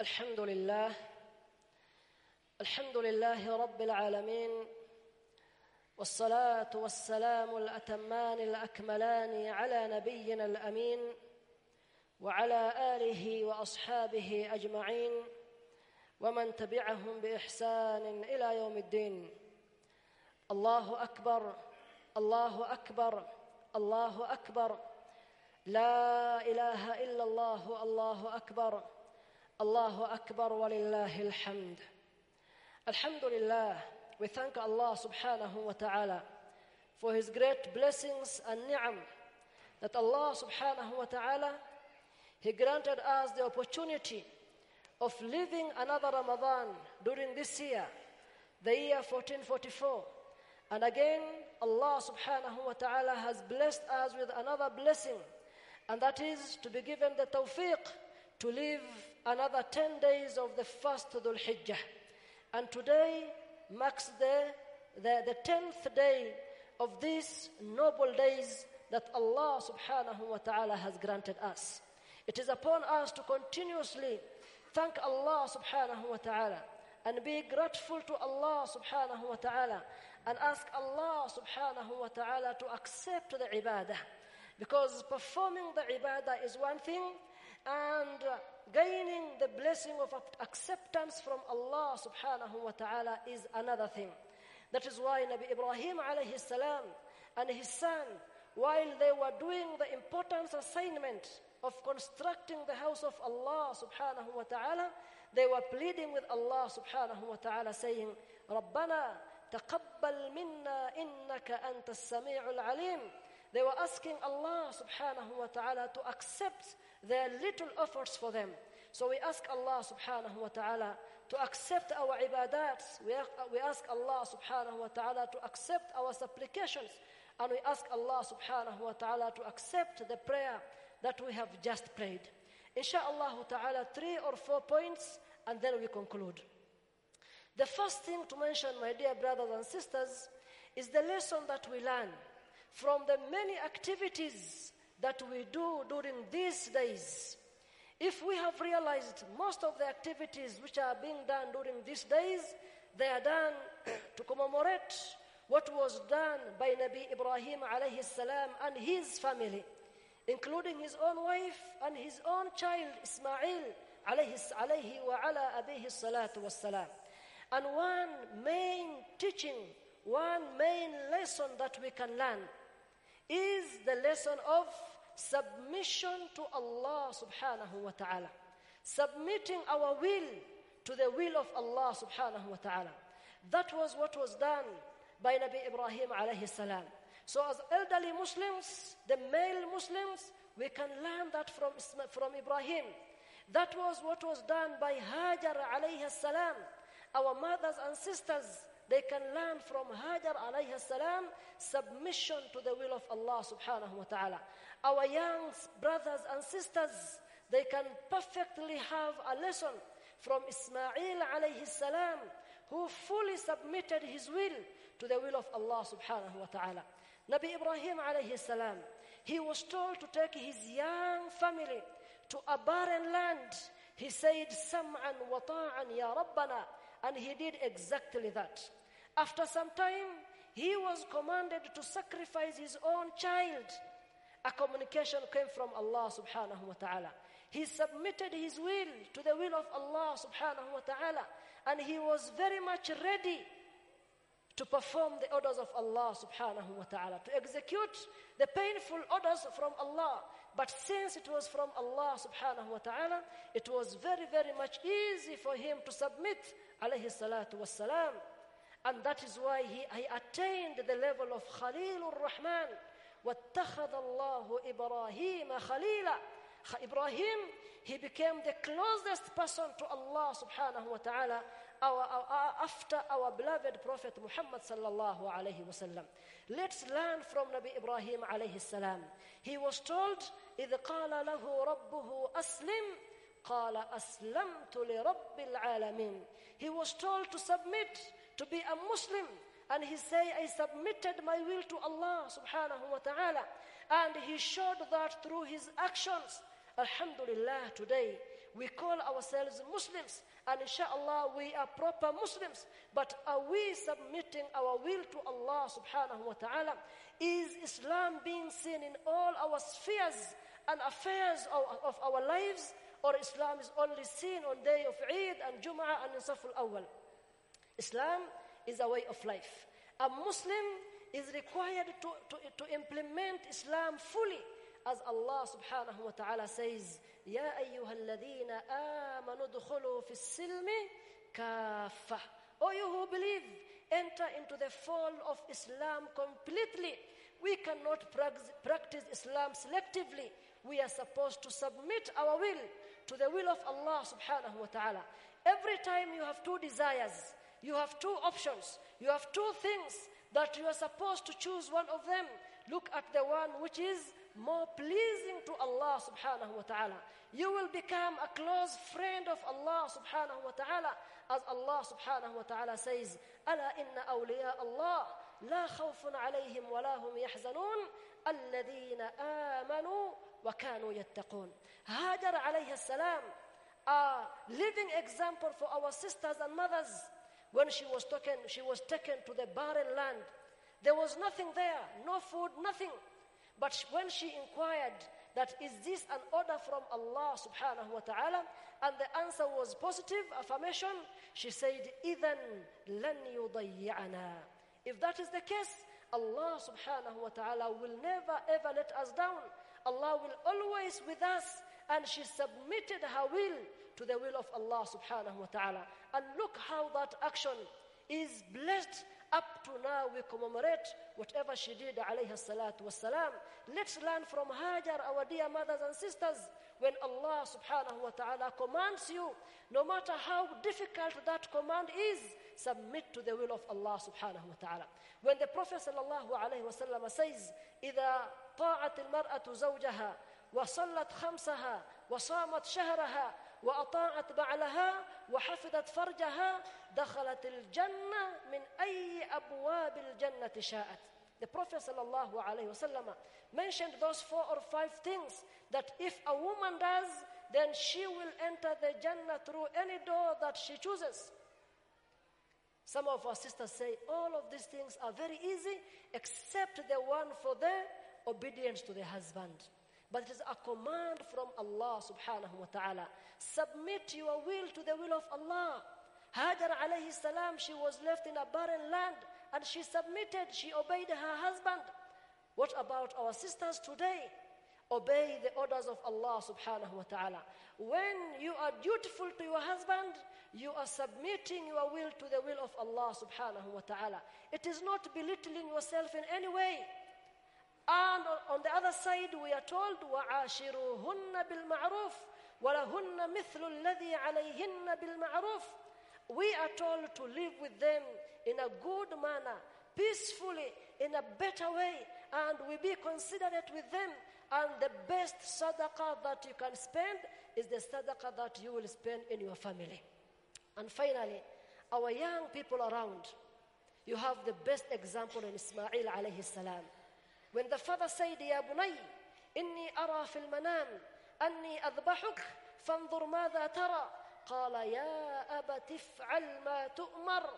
الحمد لله الحمد لله رب العالمين والصلاة والسلام الأتمان الأكملان على نبينا الأمين وعلى آله وأصحابه أجمعين ومن تبعهم بإحسان إلى يوم الدين. الله أكبر الله أكبر الله أكبر. لا إله إلا الله الله أكبر. Allahu Akbar walillahil hamd. Alhamdulillah, we thank Allah subhanahu wa ta'ala for his great blessings and ni'am that Allah subhanahu wa ta'ala he granted us the opportunity of living another Ramadan during this year the year 1444 and again Allah subhanahu wa ta'ala has blessed us with another blessing and that is to be given the tawfiq to live another 10 days of the first Dhul Hijjah. And today marks the, the, the 10th day of these noble days that Allah subhanahu wa ta'ala has granted us. It is upon us to continuously thank Allah subhanahu wa ta'ala and be grateful to Allah subhanahu wa ta'ala and ask Allah subhanahu wa ta'ala to accept the ibadah. Because performing the ibadah is one thing and uh, gaining the blessing of acceptance from Allah subhanahu wa ta'ala is another thing. That is why Nabi Ibrahim alayhi salam and his son while they were doing the important assignment of constructing the house of Allah subhanahu wa ta'ala they were pleading with Allah subhanahu wa ta'ala saying rabbana taqabbal minna innaka antas samiul alim. They were asking Allah subhanahu wa ta'ala to accept their little efforts for them. So we ask Allah subhanahu wa ta'ala to accept our ibadat. We, we ask Allah subhanahu wa ta'ala to accept our supplications. And we ask Allah subhanahu wa ta'ala to accept the prayer that we have just prayed. Insha'Allah ta'ala, three or four points and then we conclude. The first thing to mention, my dear brothers and sisters, is the lesson that we learn from the many activities that we do during these days. If we have realized most of the activities which are being done during these days, they are done to commemorate what was done by Nabi Ibrahim alayhi salam and his family, including his own wife and his own child Ismail alayhi, wa ala abihi salatu wassalam. And one main teaching, one main lesson that we can learn is the lesson of submission to Allah subhanahu wa ta'ala. Submitting our will to the will of Allah subhanahu wa ta'ala. That was what was done by Nabi Ibrahim alayhi salam. So as elderly Muslims, the male Muslims, we can learn that from, from Ibrahim. That was what was done by Hajar alayhi salam. Our mothers and sisters, they can learn from Hajar alayhi salam submission to the will of Allah subhanahu wa ta'ala. Our young brothers and sisters, they can perfectly have a lesson from Ismail alayhi salam, who fully submitted his will to the will of Allah subhanahu wa ta'ala. Nabi Ibrahim alayhi salam, he was told to take his young family to a barren land. He said, Sam'an wa ta'an ya Rabbana. And he did exactly that. After some time, he was commanded to sacrifice his own child. A communication came from Allah subhanahu wa ta'ala. He submitted his will to the will of Allah subhanahu wa ta'ala. And he was very much ready to perform the orders of Allah subhanahu wa ta'ala, to execute the painful orders from Allah. But since it was from Allah subhanahu wa ta'ala, it was very, very much easy for him to submit alayhi salatu wassalam. And that is why he, he attained the level of Khalilur Rahman. وَاتَّخَذَ اللَّهُ إِبْرَاهِيمَ خَلِيلًا Ibrahim, he became the closest person to Allah subhanahu wa ta'ala our, our, after our beloved Prophet Muhammad sallallahu alayhi wasallam. Let's learn from Nabi Ibrahim alayhi salam. He was told, إِذْ قَالَ لَهُ رَبُّهُ أَسْلِمْ قَالَ أَسْلَمْتُ لِرَبِّ الْعَالَمِينَ He was told to submit, to be a Muslim. And he said, I submitted my will to Allah subhanahu wa ta'ala. And he showed that through his actions. Alhamdulillah, today we call ourselves Muslims, and inshallah we are proper Muslims. But are we submitting our will to Allah subhanahu wa ta'ala? Is Islam being seen in all our spheres and affairs of, of our lives? Or Islam is only seen on day of Eid and Jum'ah and Nisaf al-Awwal? Islam is a way of life. A Muslim is required to, to, to implement Islam fully as Allah subhanahu wa ta'ala says ya ayyuhalladhina amanu dukhulu fis silmi kaffa O you who believe, enter into the fall of Islam completely. We cannot practice Islam selectively. We are supposed to submit our will to the will of Allah subhanahu wa ta'ala. Every time you have two desires, you have two options, you have two things that you are supposed to choose one of them. Look at the one which is more pleasing to Allah subhanahu wa ta'ala. You will become a close friend of Allah subhanahu wa ta'ala as Allah subhanahu wa ta'ala says ala inna awliya Allah la khawfun alayhim wa la hum yahzanun alladhina amanu wa kanu yattaqun. Hajar alayha salam a living example for our sisters and mothers. When she was taken she was taken to the barren land. There was nothing there no food nothing. But when she inquired that is this an order from Allah subhanahu wa ta'ala and the answer was positive affirmation she said إِذَنْ لَنْ يُضَيِّعَنَا if that is the case Allah subhanahu wa ta'ala will never ever let us down Allah will always with us and she submitted her will to the will of Allah subhanahu wa ta'ala and look how that action is blessed up to now we commemorate whatever she did alayha salatu wassalam. Let's learn from hajar our dear mothers and sisters. When allah subhanahu wa ta'ala commands you no matter how difficult that command is submit to the will of allah subhanahu wa ta'ala. When the prophet sallallahu alayhi wasallam says idha ta'at al-mar'atu zawjaha wa sallat khamsaha wa shahraha وأطاعت بعلها وحفظت فرجها دخلت الجنة من أي أبواب الجنة شاءت The Prophet sallallahu alayhi wasallam mentioned those four or five things that if a woman does, then she will enter the Jannah through any door that she chooses. Some of our sisters say all of these things are very easy except the one for the obedience to the husband. But it is a command from Allah subhanahu wa ta'ala. Submit your will to the will of Allah. Hajar alayhi salam, she was left in a barren land and she submitted, she obeyed her husband. What about our sisters today? Obey the orders of Allah subhanahu wa ta'ala. When you are dutiful to your husband, you are submitting your will to the will of Allah subhanahu wa ta'ala. It is not belittling yourself in any way. And on the other side, we are told, وَعَاشِرُوهُنَّ بِالْمَعْرُوفِ وَلَهُنَّ مِثْلُ الَّذِي عَلَيْهِنَّ بِالْمَعْرُوفِ We are told to live with them in a good manner, peacefully, in a better way, and we be considerate with them. And the best sadaqah that you can spend is the sadaqah that you will spend in your family. And finally, our young people around, you have the best example in Ismail alayhi salam. When the father said, يا بني إني أرى في المنام أني أذبحك فانظر ماذا ترى قال يا أبت افعل ما تؤمر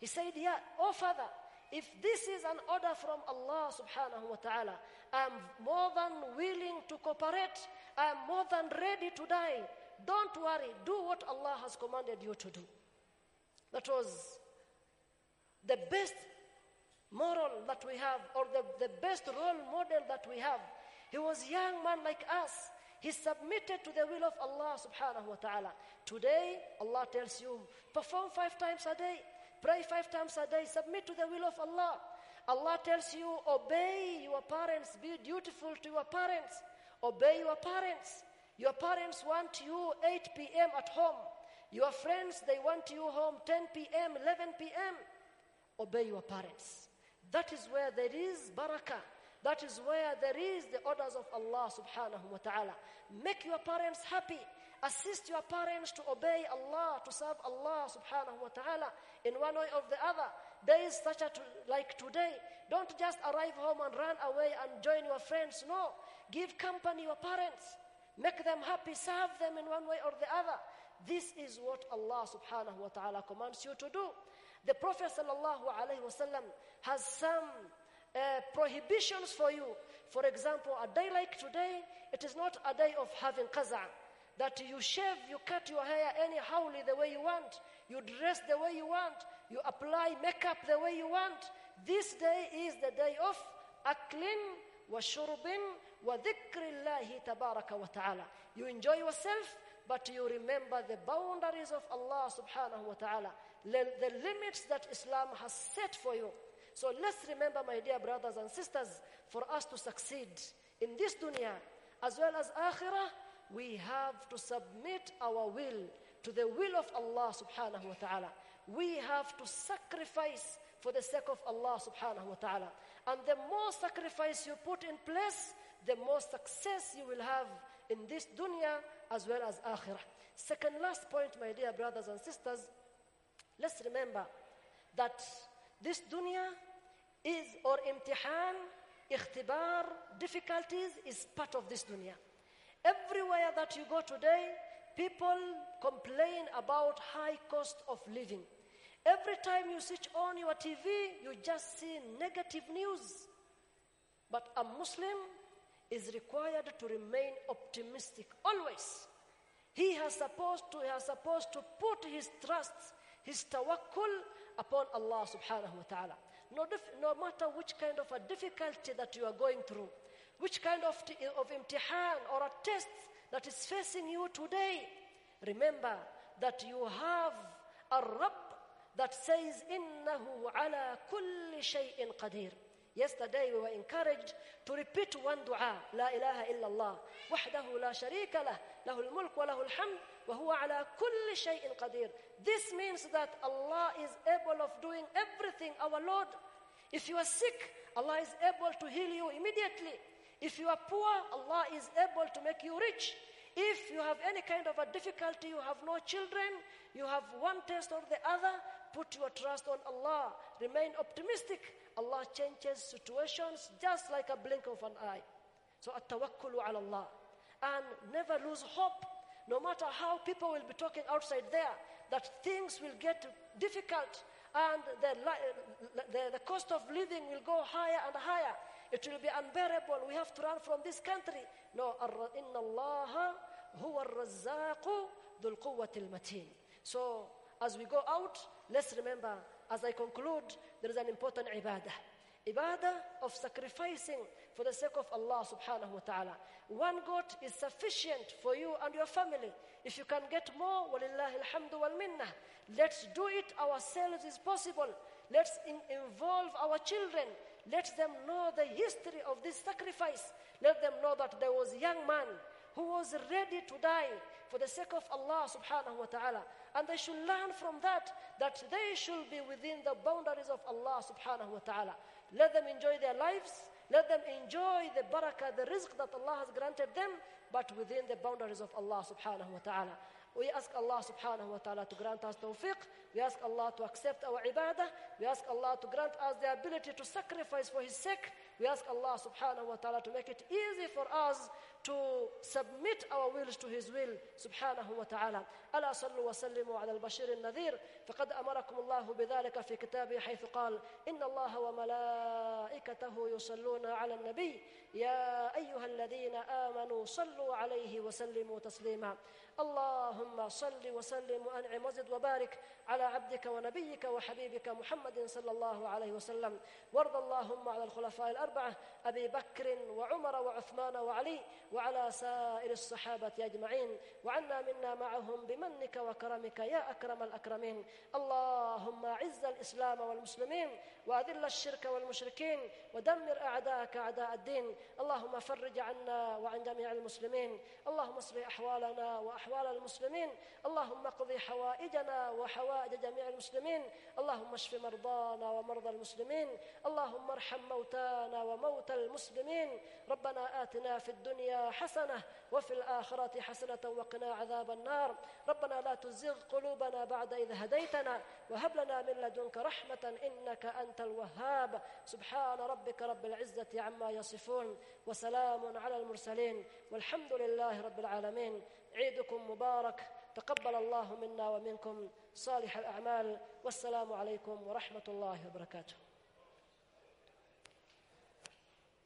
He said, yeah, oh father, if this is an order from Allah subhanahu wa ta'ala, I'm more than willing to cooperate. I'm more than ready to die. Don't worry. Do what Allah has commanded you to do. That was the best moral that we have or the, the best role model that we have. He was young man like us. He submitted to the will of Allah subhanahu wa ta'ala. Today, Allah tells you, perform five times a day, pray five times a day, submit to the will of Allah. Allah tells you, obey your parents, be dutiful to your parents, obey your parents. Your parents want you 8 p.m. at home. Your friends, they want you home 10 p.m., 11 p.m. Obey your parents. That is where there is barakah. That is where there is the orders of Allah subhanahu wa ta'ala. Make your parents happy. Assist your parents to obey Allah, to serve Allah subhanahu wa ta'ala in one way or the other. Days such as like today, don't just arrive home and run away and join your friends. No. Give company your parents. make them happy, serve them in one way or the other. This is what Allah subhanahu wa ta'ala commands you to do. The Prophet sallallahu has some uh, prohibitions for you. For example, a day like today, it is not a day of having qaza. That you shave, you cut your hair anyhow the way you want. You dress the way you want. You apply makeup the way you want. This day is the day of aklin wa shurbin wa dhikrillahi tabaraka wa ta'ala. You enjoy yourself, but you remember the boundaries of Allah subhanahu wa ta'ala, the limits that Islam has set for you. So let's remember, my dear brothers and sisters, for us to succeed in this dunya as well as akhirah, we have to submit our will to the will of Allah subhanahu wa ta'ala. We have to sacrifice for the sake of Allah subhanahu wa ta'ala. And the more sacrifice you put in place, the more success you will have in this dunya as well as akhirah. Second last point, my dear brothers and sisters, let's remember that this dunya is or imtihan, ikhtibar, difficulties is part of this dunya. Everywhere that you go today, people complain about high cost of living. Every time you switch on your TV, you just see negative news. But a Muslim is required to remain optimistic always. He has supposed to, he has supposed to put his trust, his tawakkul upon Allah subhanahu wa ta'ala. No, no matter which kind of a difficulty that you are going through, which kind of, of imtihan or a test that is facing you today, remember that you have a Rabb that says, Innahu ala kulli shay'in qadir. Yesterday we were encouraged to repeat one dua, La ilaha illallah, wahdahu la sharika lah, lahul mulk wa lahul hamd, وهو على كل شيء قدير. This means that Allah is able of doing everything, our Lord. If you are sick, Allah is able to heal you immediately. If you are poor, Allah is able to make you rich. If you have any kind of a difficulty, you have no children, you have one test or the other, put your trust on Allah. Remain optimistic. Allah changes situations just like a blink of an eye. So at-tawakkulu ala Allah. And never lose hope. no matter how people will be talking outside there, that things will get difficult and the, the, the cost of living will go higher and higher. It will be unbearable. We have to run from this country. No, inna Allah huwa ar-razzaqu dhul quwwati matin So as we go out, let's remember, as I conclude, there is an important ibadah. Ibadah of sacrificing for the sake of Allah subhanahu wa ta'ala. One goat is sufficient for you and your family. If you can get more, walillahi alhamdu wal minnah. Let's do it ourselves is possible. Let's in involve our children. Let them know the history of this sacrifice. Let them know that there was a young man who was ready to die for the sake of Allah subhanahu wa ta'ala. And they should learn from that, that they should be within the boundaries of Allah subhanahu wa ta'ala. Let them enjoy their lives. Let them enjoy the barakah, the rizq that Allah has granted them, but within the boundaries of Allah subhanahu wa ta'ala. We ask Allah subhanahu wa ta'ala to grant us tawfiq. We ask Allah to accept our ibadah. We ask Allah to grant us the ability to sacrifice for His sake We ask Allah subhanahu wa ta'ala to make it easy for us to submit our wills to His will سبحانه وتعالى ألا صلوا وسلموا على البشير النذير فقد أمركم الله بذلك في كتابه حيث قال إن الله وملائكته يصلون على النبي يا أيها الذين آمنوا صلوا عليه وسلموا تسليما اللهم صل وسلم وأنعم وزد وبارك على عبدك ونبيك وحبيبك محمد صلى الله عليه وسلم. وارض اللهم على الخلفاء الأربعة أبي بكر وعمر وعثمان وعلي وعلى سائر الصحابة أجمعين. وعنا منا معهم بمنك وكرمك يا أكرم الأكرمين. اللهم عز الإسلام والمسلمين وأذل الشرك والمشركين ودمر أعداءك أعداء الدين. اللهم فرج عنا وعن جميع المسلمين. اللهم اصلح أحوالنا وأحوال المسلمين. اللهم اقضي حوائجنا وحوائج جميع المسلمين. اللهم اشف مرضانا ومرضى المسلمين. اللهم ارحم موتانا موتانا وموتى المسلمين. ربنا آتنا في الدنيا حسنة وفي الآخرة حسنة وقنا عذاب النار. ربنا لا تزغ قلوبنا بعد إذ هديتنا. وهب لنا من لدنك رحمة إنك أنت الوهاب. سبحان ربك رب العزة عما يصفون. وسلام على المرسلين. والحمد لله رب العالمين. عيدكم مبارك. تقبل الله منا ومنكم صالح الأعمال. والسلام عليكم ورحمة الله وبركاته.